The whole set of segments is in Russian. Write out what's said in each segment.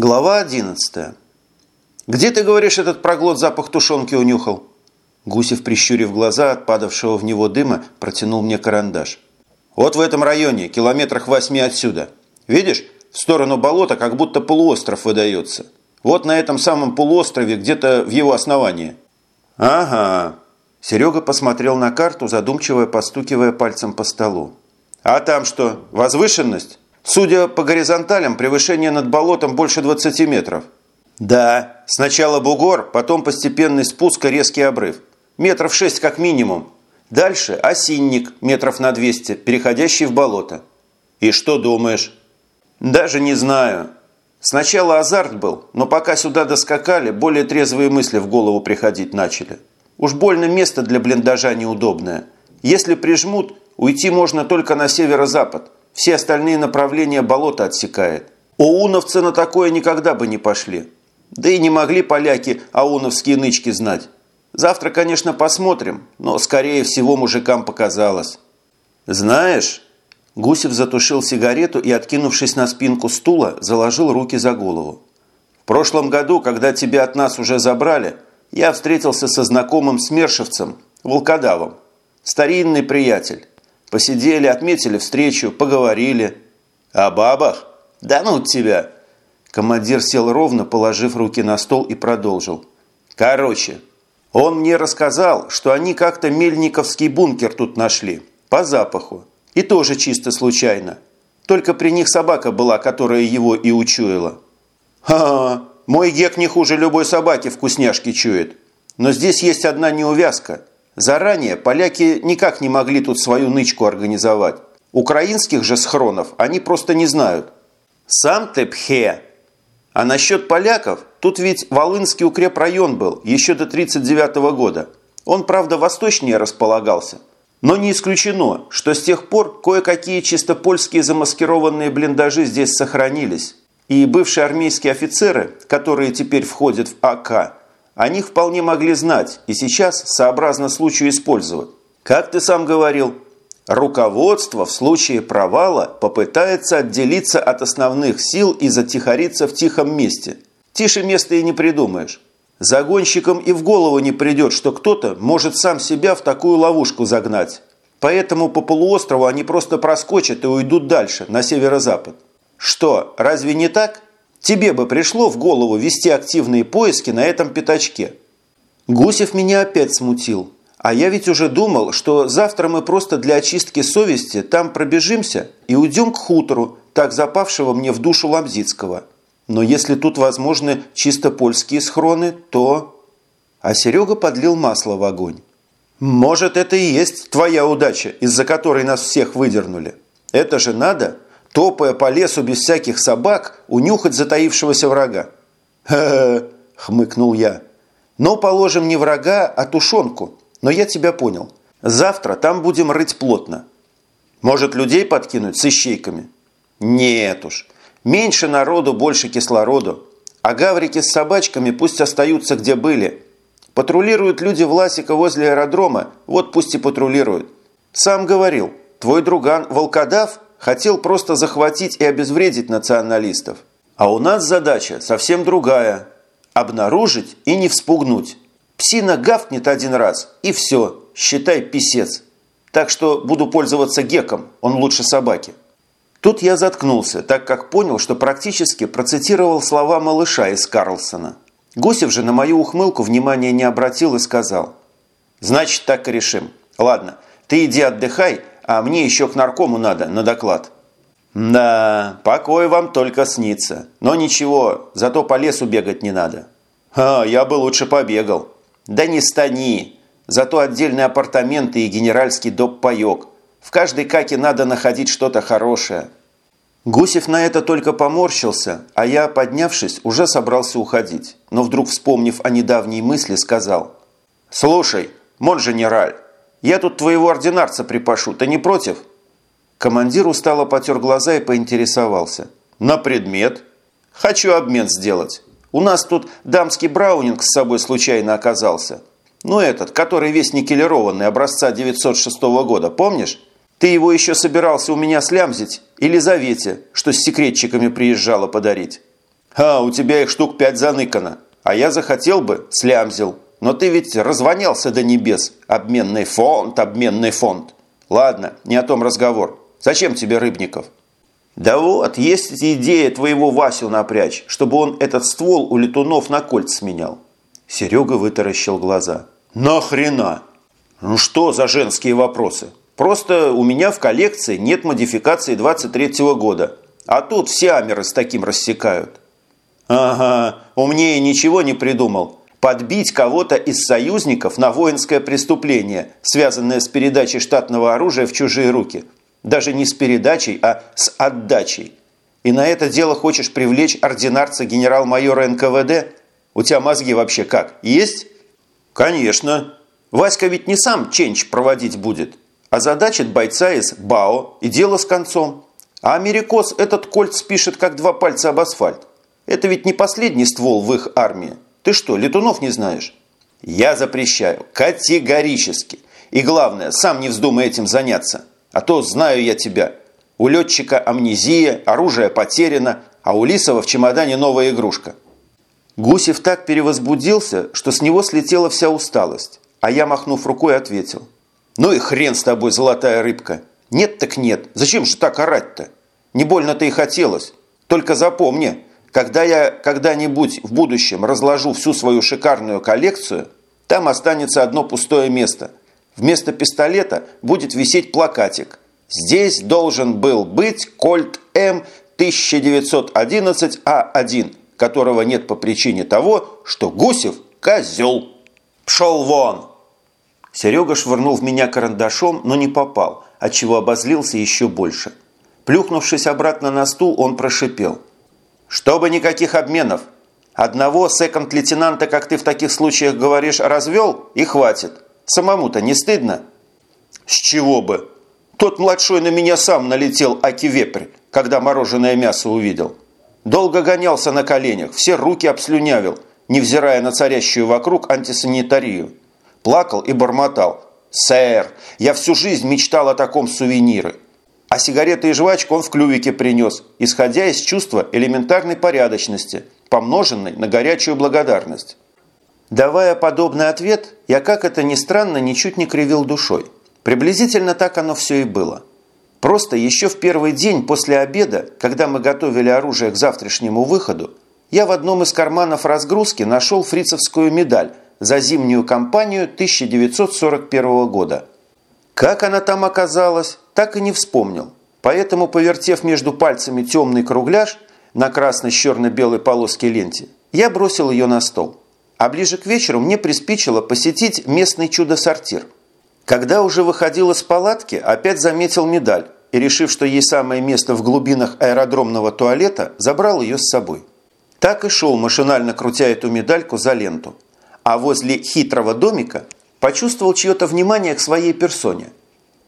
Глава 11. «Где, ты говоришь, этот проглот запах тушенки унюхал?» Гусев, прищурив глаза от падавшего в него дыма, протянул мне карандаш. «Вот в этом районе, километрах восьми отсюда. Видишь, в сторону болота как будто полуостров выдается. Вот на этом самом полуострове, где-то в его основании». «Ага». Серега посмотрел на карту, задумчиво постукивая пальцем по столу. «А там что, возвышенность?» Судя по горизонталям, превышение над болотом больше 20 метров. Да, сначала бугор, потом постепенный спуск и резкий обрыв. Метров 6 как минимум. Дальше осинник метров на 200, переходящий в болото. И что думаешь? Даже не знаю. Сначала азарт был, но пока сюда доскакали, более трезвые мысли в голову приходить начали. Уж больно место для блиндажа неудобное. Если прижмут, уйти можно только на северо-запад – все остальные направления болота отсекает. Оуновцы на такое никогда бы не пошли. Да и не могли поляки ауновские нычки знать. Завтра, конечно, посмотрим, но, скорее всего, мужикам показалось. Знаешь, Гусев затушил сигарету и, откинувшись на спинку стула, заложил руки за голову. В прошлом году, когда тебя от нас уже забрали, я встретился со знакомым смершевцем, волкодавом. Старинный приятель. Посидели, отметили встречу, поговорили. О бабах? Да ну тебя!» Командир сел ровно, положив руки на стол и продолжил. «Короче, он мне рассказал, что они как-то мельниковский бункер тут нашли, по запаху. И тоже чисто случайно. Только при них собака была, которая его и учуяла. «Ха-ха, мой гек не хуже любой собаки вкусняшки чует. Но здесь есть одна неувязка. Заранее поляки никак не могли тут свою нычку организовать. Украинских же схронов они просто не знают. Сам ты пхе. А насчет поляков, тут ведь Волынский укрепрайон был еще до 1939 года. Он, правда, восточнее располагался. Но не исключено, что с тех пор кое-какие чисто польские замаскированные блиндажи здесь сохранились. И бывшие армейские офицеры, которые теперь входят в АК, о них вполне могли знать и сейчас, сообразно случаю, использовать. Как ты сам говорил, руководство в случае провала попытается отделиться от основных сил и затихариться в тихом месте. Тише места и не придумаешь. Загонщикам и в голову не придет, что кто-то может сам себя в такую ловушку загнать. Поэтому по полуострову они просто проскочат и уйдут дальше, на северо-запад. Что, разве не так? Тебе бы пришло в голову вести активные поиски на этом пятачке. Гусев меня опять смутил. А я ведь уже думал, что завтра мы просто для очистки совести там пробежимся и уйдем к хутору, так запавшего мне в душу Ламзицкого. Но если тут возможны чисто польские схроны, то... А Серега подлил масло в огонь. Может, это и есть твоя удача, из-за которой нас всех выдернули. Это же надо топая по лесу без всяких собак, унюхать затаившегося врага. «Ха-ха!» – хмыкнул я. «Но положим не врага, а тушенку. Но я тебя понял. Завтра там будем рыть плотно. Может, людей подкинуть с ищейками?» «Нет уж. Меньше народу, больше кислороду. А гаврики с собачками пусть остаются, где были. Патрулируют люди Власика возле аэродрома, вот пусть и патрулируют. Сам говорил, твой друган волкодав – хотел просто захватить и обезвредить националистов. А у нас задача совсем другая – обнаружить и не вспугнуть. Псина гавкнет один раз, и все, считай писец. Так что буду пользоваться геком, он лучше собаки. Тут я заткнулся, так как понял, что практически процитировал слова малыша из Карлсона. Гусев же на мою ухмылку внимания не обратил и сказал. «Значит, так и решим. Ладно, ты иди отдыхай, а мне еще к наркому надо на доклад». «Да, покой вам только снится. Но ничего, зато по лесу бегать не надо». «А, я бы лучше побегал». «Да не стани. Зато отдельные апартаменты и генеральский доп-паек. В каждой каке надо находить что-то хорошее». Гусев на это только поморщился, а я, поднявшись, уже собрался уходить. Но вдруг, вспомнив о недавней мысли, сказал «Слушай, мон-женераль, я тут твоего ординарца припашу, ты не против?» Командир устало потер глаза и поинтересовался. «На предмет?» «Хочу обмен сделать. У нас тут дамский браунинг с собой случайно оказался. Ну этот, который весь никелированный, образца 906 года, помнишь? Ты его еще собирался у меня слямзить Елизавете, что с секретчиками приезжала подарить?» «А, у тебя их штук пять заныкано, а я захотел бы, слямзил. Но ты ведь развонялся до небес. Обменный фонд, обменный фонд. Ладно, не о том разговор. Зачем тебе Рыбников?» «Да вот, есть идея твоего Васю напрячь, чтобы он этот ствол у летунов на кольц сменял». Серега вытаращил глаза. «Нахрена?» «Ну что за женские вопросы? Просто у меня в коллекции нет модификации 23-го года, а тут все амеры с таким рассекают». «Ага, умнее ничего не придумал. Подбить кого-то из союзников на воинское преступление, связанное с передачей штатного оружия в чужие руки. Даже не с передачей, а с отдачей. И на это дело хочешь привлечь ординарца генерал-майора НКВД? У тебя мозги вообще как, есть?» «Конечно. Васька ведь не сам ченч проводить будет, а задачит бойца из БАО и дело с концом. А америкос этот кольц пишет, как два пальца об асфальт. Это ведь не последний ствол в их армии. Ты что, летунов не знаешь? Я запрещаю. Категорически. И главное, сам не вздумай этим заняться. А то знаю я тебя. У летчика амнезия, оружие потеряно, а у Лисова в чемодане новая игрушка. Гусев так перевозбудился, что с него слетела вся усталость. А я, махнув рукой, ответил. «Ну и хрен с тобой, золотая рыбка! Нет так нет! Зачем же так орать-то? Не больно-то и хотелось. Только запомни, когда я когда-нибудь в будущем разложу всю свою шикарную коллекцию, там останется одно пустое место. Вместо пистолета будет висеть плакатик. Здесь должен был быть Кольт М 1911А1, которого нет по причине того, что Гусев – козел. Пшел вон! Серега швырнул в меня карандашом, но не попал, отчего обозлился еще больше. Плюхнувшись обратно на стул, он прошипел – чтобы никаких обменов. Одного секонд-лейтенанта, как ты в таких случаях говоришь, развел и хватит. Самому-то не стыдно? С чего бы? Тот младшой на меня сам налетел аки-вепрь, когда мороженое мясо увидел. Долго гонялся на коленях, все руки обслюнявил, невзирая на царящую вокруг антисанитарию. Плакал и бормотал. «Сэр, я всю жизнь мечтал о таком сувенире. А сигареты и жвачку он в клювике принес, исходя из чувства элементарной порядочности, помноженной на горячую благодарность. Давая подобный ответ, я, как это ни странно, ничуть не кривил душой. Приблизительно так оно все и было. Просто еще в первый день после обеда, когда мы готовили оружие к завтрашнему выходу, я в одном из карманов разгрузки нашел фрицевскую медаль за зимнюю кампанию 1941 года – как она там оказалась, так и не вспомнил. Поэтому, повертев между пальцами темный кругляш на красной черно-белой полоске ленте, я бросил ее на стол. А ближе к вечеру мне приспичило посетить местный чудо-сортир. Когда уже выходил из палатки, опять заметил медаль и, решив, что ей самое место в глубинах аэродромного туалета, забрал ее с собой. Так и шел, машинально крутя эту медальку за ленту. А возле хитрого домика Почувствовал чье-то внимание к своей персоне.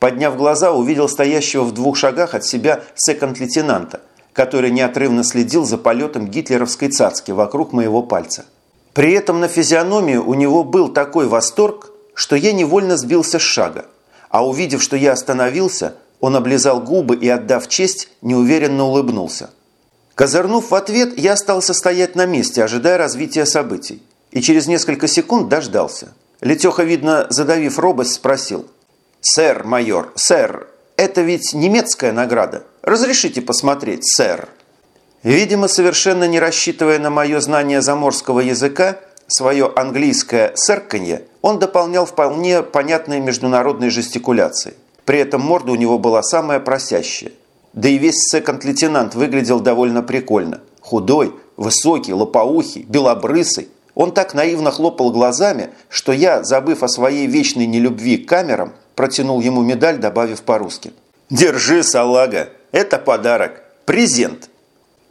Подняв глаза, увидел стоящего в двух шагах от себя секонд-лейтенанта, который неотрывно следил за полетом гитлеровской цацки вокруг моего пальца. При этом на физиономии у него был такой восторг, что я невольно сбился с шага. А увидев, что я остановился, он облизал губы и, отдав честь, неуверенно улыбнулся. Козырнув в ответ, я остался стоять на месте, ожидая развития событий. И через несколько секунд дождался. Летеха, видно, задавив робость, спросил. «Сэр, майор, сэр, это ведь немецкая награда. Разрешите посмотреть, сэр?» Видимо, совершенно не рассчитывая на мое знание заморского языка, свое английское «сэрканье» он дополнял вполне понятной международной жестикуляцией. При этом морда у него была самая просящая. Да и весь секонд-лейтенант выглядел довольно прикольно. Худой, высокий, лопоухий, белобрысый, он так наивно хлопал глазами, что я, забыв о своей вечной нелюбви к камерам, протянул ему медаль, добавив по-русски. «Держи, салага, это подарок, презент».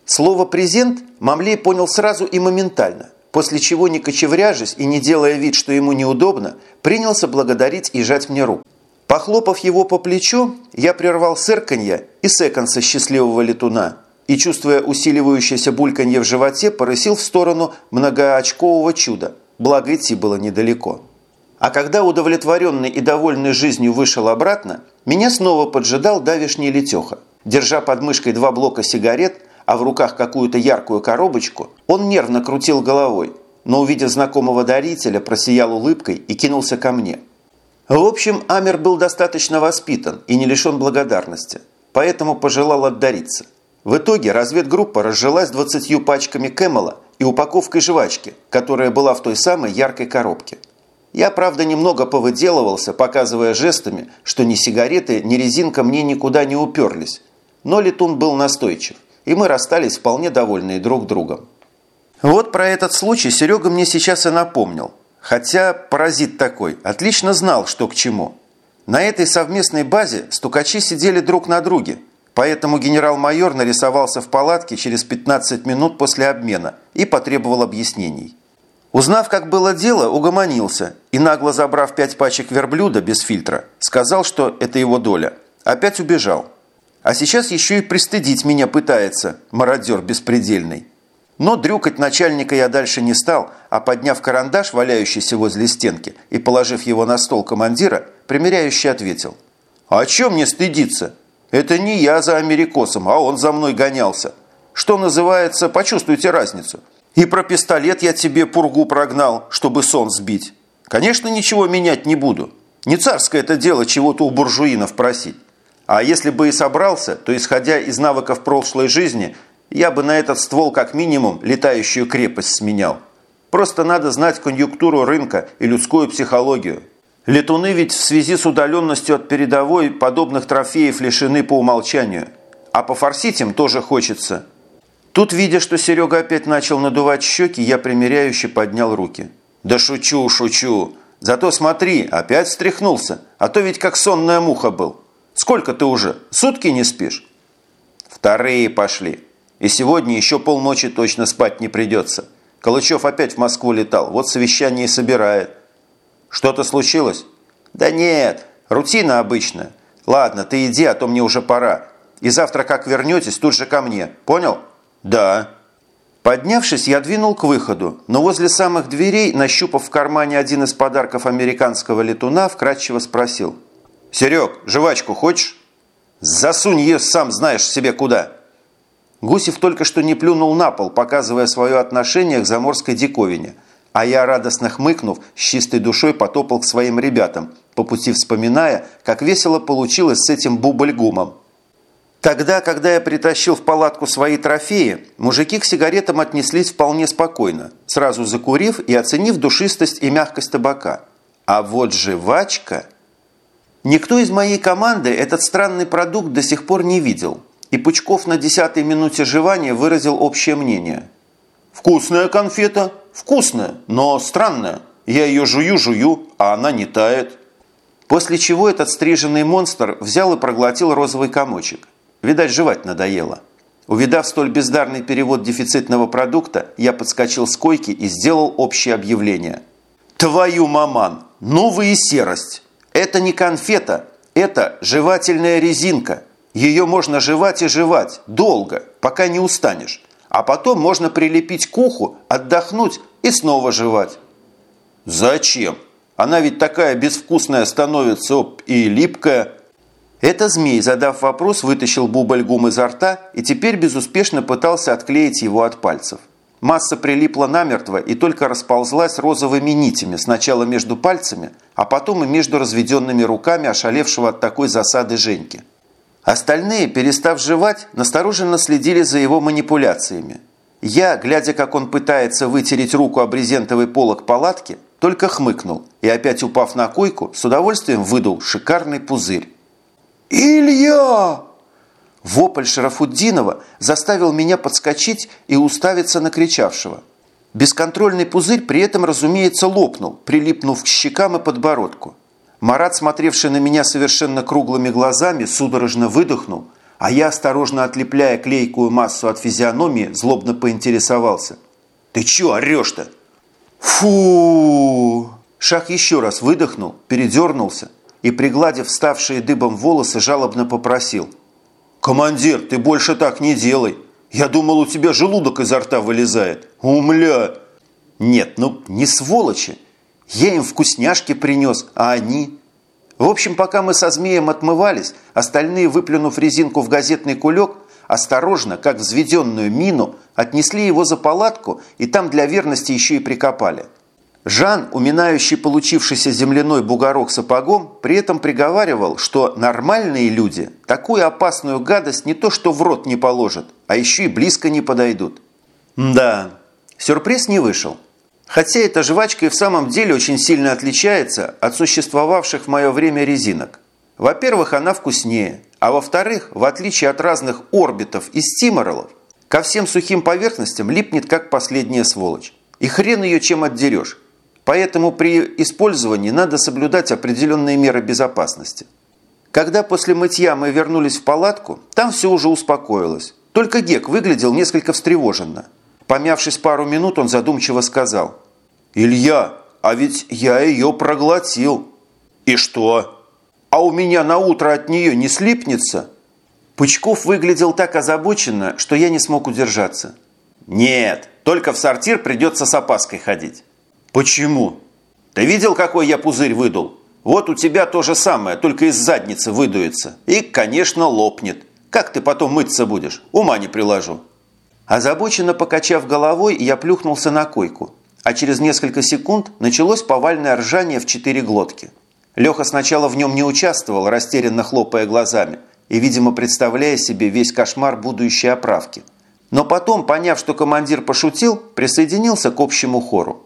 Слово «презент» Мамлей понял сразу и моментально, после чего, не кочевряжась и не делая вид, что ему неудобно, принялся благодарить и жать мне руку. Похлопав его по плечу, я прервал сырканье и секонса счастливого летуна – и, чувствуя усиливающееся бульканье в животе, порысил в сторону многоочкового чуда, благо идти было недалеко. А когда удовлетворенный и довольный жизнью вышел обратно, меня снова поджидал давишний летеха, держа под мышкой два блока сигарет, а в руках какую-то яркую коробочку, он нервно крутил головой, но, увидев знакомого дарителя, просиял улыбкой и кинулся ко мне. В общем, Амер был достаточно воспитан и не лишен благодарности, поэтому пожелал отдариться. В итоге разведгруппа разжилась двадцатью пачками Кэмела и упаковкой жвачки, которая была в той самой яркой коробке. Я, правда, немного повыделывался, показывая жестами, что ни сигареты, ни резинка мне никуда не уперлись. Но летун был настойчив, и мы расстались вполне довольные друг другом. Вот про этот случай Серега мне сейчас и напомнил. Хотя паразит такой, отлично знал, что к чему. На этой совместной базе стукачи сидели друг на друге, поэтому генерал-майор нарисовался в палатке через 15 минут после обмена и потребовал объяснений. Узнав, как было дело, угомонился и, нагло забрав пять пачек верблюда без фильтра, сказал, что это его доля. Опять убежал. А сейчас еще и пристыдить меня пытается, мародер беспредельный. Но дрюкать начальника я дальше не стал, а подняв карандаш, валяющийся возле стенки, и положив его на стол командира, примеряющий ответил. «А чем мне стыдиться? Это не я за америкосом, а он за мной гонялся. Что называется, почувствуйте разницу. И про пистолет я тебе пургу прогнал, чтобы сон сбить. Конечно, ничего менять не буду. Не царское это дело чего-то у буржуинов просить. А если бы и собрался, то, исходя из навыков прошлой жизни, я бы на этот ствол как минимум летающую крепость сменял. Просто надо знать конъюнктуру рынка и людскую психологию. Летуны ведь в связи с удаленностью от передовой подобных трофеев лишены по умолчанию. А пофорсить им тоже хочется – Тут, видя, что Серега опять начал надувать щеки, я примиряюще поднял руки. «Да шучу, шучу. Зато смотри, опять встряхнулся. А то ведь как сонная муха был. Сколько ты уже? Сутки не спишь?» «Вторые пошли. И сегодня еще полночи точно спать не придется. Калычев опять в Москву летал. Вот совещание собирает». «Что-то случилось?» «Да нет, рутина обычная. Ладно, ты иди, а то мне уже пора. И завтра, как вернетесь, тут же ко мне. Понял?» «Да». Поднявшись, я двинул к выходу, но возле самых дверей, нащупав в кармане один из подарков американского летуна, вкратчиво спросил. «Серег, жвачку хочешь?» «Засунь ее сам знаешь себе куда!» Гусев только что не плюнул на пол, показывая свое отношение к заморской диковине, а я, радостно хмыкнув, с чистой душой потопал к своим ребятам, по пути вспоминая, как весело получилось с этим бубльгумом. Тогда, когда я притащил в палатку свои трофеи, мужики к сигаретам отнеслись вполне спокойно, сразу закурив и оценив душистость и мягкость табака. А вот жвачка... Никто из моей команды этот странный продукт до сих пор не видел, и Пучков на десятой минуте жевания выразил общее мнение. «Вкусная конфета, вкусная, но странная. Я ее жую-жую, а она не тает». После чего этот стриженный монстр взял и проглотил розовый комочек. Видать, жевать надоело. Увидав столь бездарный перевод дефицитного продукта, я подскочил с койки и сделал общее объявление. «Твою маман! Ну вы и серость! Это не конфета, это жевательная резинка. Ее можно жевать и жевать, долго, пока не устанешь. А потом можно прилепить к уху, отдохнуть и снова жевать». «Зачем? Она ведь такая безвкусная становится оп, и липкая». Это змей, задав вопрос, вытащил бубль гум изо рта и теперь безуспешно пытался отклеить его от пальцев. Масса прилипла намертво и только расползлась розовыми нитями сначала между пальцами, а потом и между разведенными руками ошалевшего от такой засады Женьки. Остальные, перестав жевать, настороженно следили за его манипуляциями. Я, глядя, как он пытается вытереть руку об брезентовый полок палатки, только хмыкнул и, опять упав на койку, с удовольствием выдул шикарный пузырь. «Илья!» Вопль Шарафуддинова заставил меня подскочить и уставиться на кричавшего. Бесконтрольный пузырь при этом, разумеется, лопнул, прилипнув к щекам и подбородку. Марат, смотревший на меня совершенно круглыми глазами, судорожно выдохнул, а я, осторожно отлепляя клейкую массу от физиономии, злобно поинтересовался. «Ты чё орёшь-то?» «Фу!» Шах еще раз выдохнул, передернулся, и, пригладив ставшие дыбом волосы, жалобно попросил. «Командир, ты больше так не делай. Я думал, у тебя желудок изо рта вылезает. Умля!» «Нет, ну не сволочи. Я им вкусняшки принес, а они...» В общем, пока мы со змеем отмывались, остальные, выплюнув резинку в газетный кулек, осторожно, как взведенную мину, отнесли его за палатку и там для верности еще и прикопали. Жан, уминающий получившийся земляной бугорок сапогом, при этом приговаривал, что нормальные люди такую опасную гадость не то что в рот не положат, а еще и близко не подойдут. Да, сюрприз не вышел. Хотя эта жвачка и в самом деле очень сильно отличается от существовавших в мое время резинок. Во-первых, она вкуснее, а во-вторых, в отличие от разных орбитов и стиморолов, ко всем сухим поверхностям липнет как последняя сволочь. И хрен ее чем отдерешь. Поэтому при использовании надо соблюдать определенные меры безопасности. Когда после мытья мы вернулись в палатку, там все уже успокоилось. Только Гек выглядел несколько встревоженно. Помявшись пару минут, он задумчиво сказал. «Илья, а ведь я ее проглотил». «И что?» а у меня на утро от нее не слипнется?» Пучков выглядел так озабоченно, что я не смог удержаться. «Нет, только в сортир придется с опаской ходить». «Почему?» «Ты видел, какой я пузырь выдул? Вот у тебя то же самое, только из задницы выдуется. И, конечно, лопнет. Как ты потом мыться будешь? Ума не приложу». Озабоченно покачав головой, я плюхнулся на койку, а через несколько секунд началось повальное ржание в четыре глотки. Леха сначала в нем не участвовал, растерянно хлопая глазами и, видимо, представляя себе весь кошмар будущей оправки. Но потом, поняв, что командир пошутил, присоединился к общему хору.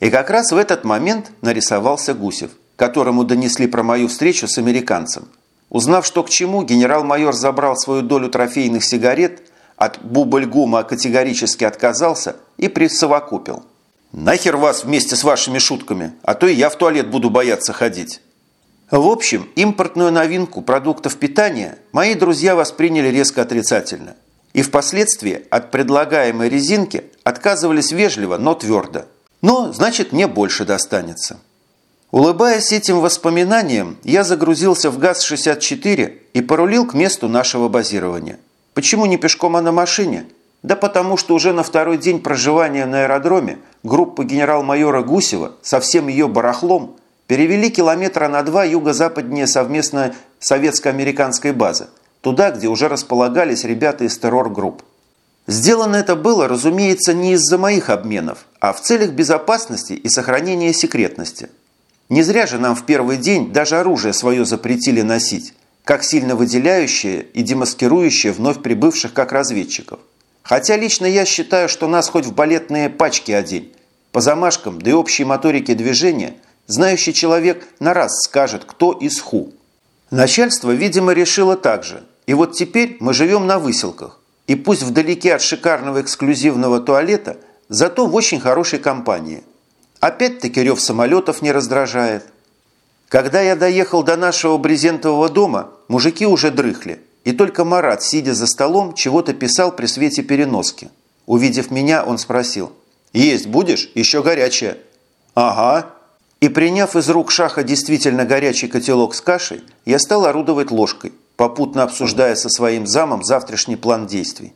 И как раз в этот момент нарисовался Гусев, которому донесли про мою встречу с американцем. Узнав, что к чему, генерал-майор забрал свою долю трофейных сигарет, от бубльгума категорически отказался и присовокупил. «Нахер вас вместе с вашими шутками, а то и я в туалет буду бояться ходить». В общем, импортную новинку продуктов питания мои друзья восприняли резко отрицательно. И впоследствии от предлагаемой резинки отказывались вежливо, но твердо. Но, значит, мне больше достанется. Улыбаясь этим воспоминаниям, я загрузился в ГАЗ-64 и порулил к месту нашего базирования. Почему не пешком, а на машине? Да потому что уже на второй день проживания на аэродроме группа генерал-майора Гусева со всем ее барахлом – перевели километра на два юго-западнее совместно советско-американской базы, туда, где уже располагались ребята из террор-групп. Сделано это было, разумеется, не из-за моих обменов, а в целях безопасности и сохранения секретности. Не зря же нам в первый день даже оружие свое запретили носить, как сильно выделяющее и демаскирующее вновь прибывших как разведчиков. Хотя лично я считаю, что нас хоть в балетные пачки одень. По замашкам, да и общей моторике движения – Знающий человек на раз скажет, кто из ху. Начальство, видимо, решило так же. И вот теперь мы живем на выселках. И пусть вдалеке от шикарного эксклюзивного туалета, зато в очень хорошей компании. Опять-таки рев самолетов не раздражает. Когда я доехал до нашего брезентового дома, мужики уже дрыхли. И только Марат, сидя за столом, чего-то писал при свете переноски. Увидев меня, он спросил. «Есть будешь? Еще горячая». «Ага», и приняв из рук шаха действительно горячий котелок с кашей, я стал орудовать ложкой, попутно обсуждая со своим замом завтрашний план действий.